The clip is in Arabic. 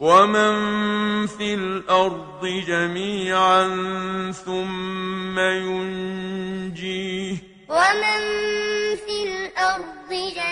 ومن في الأرض جميعا ثم ينجيه ومن في الأرض جميعا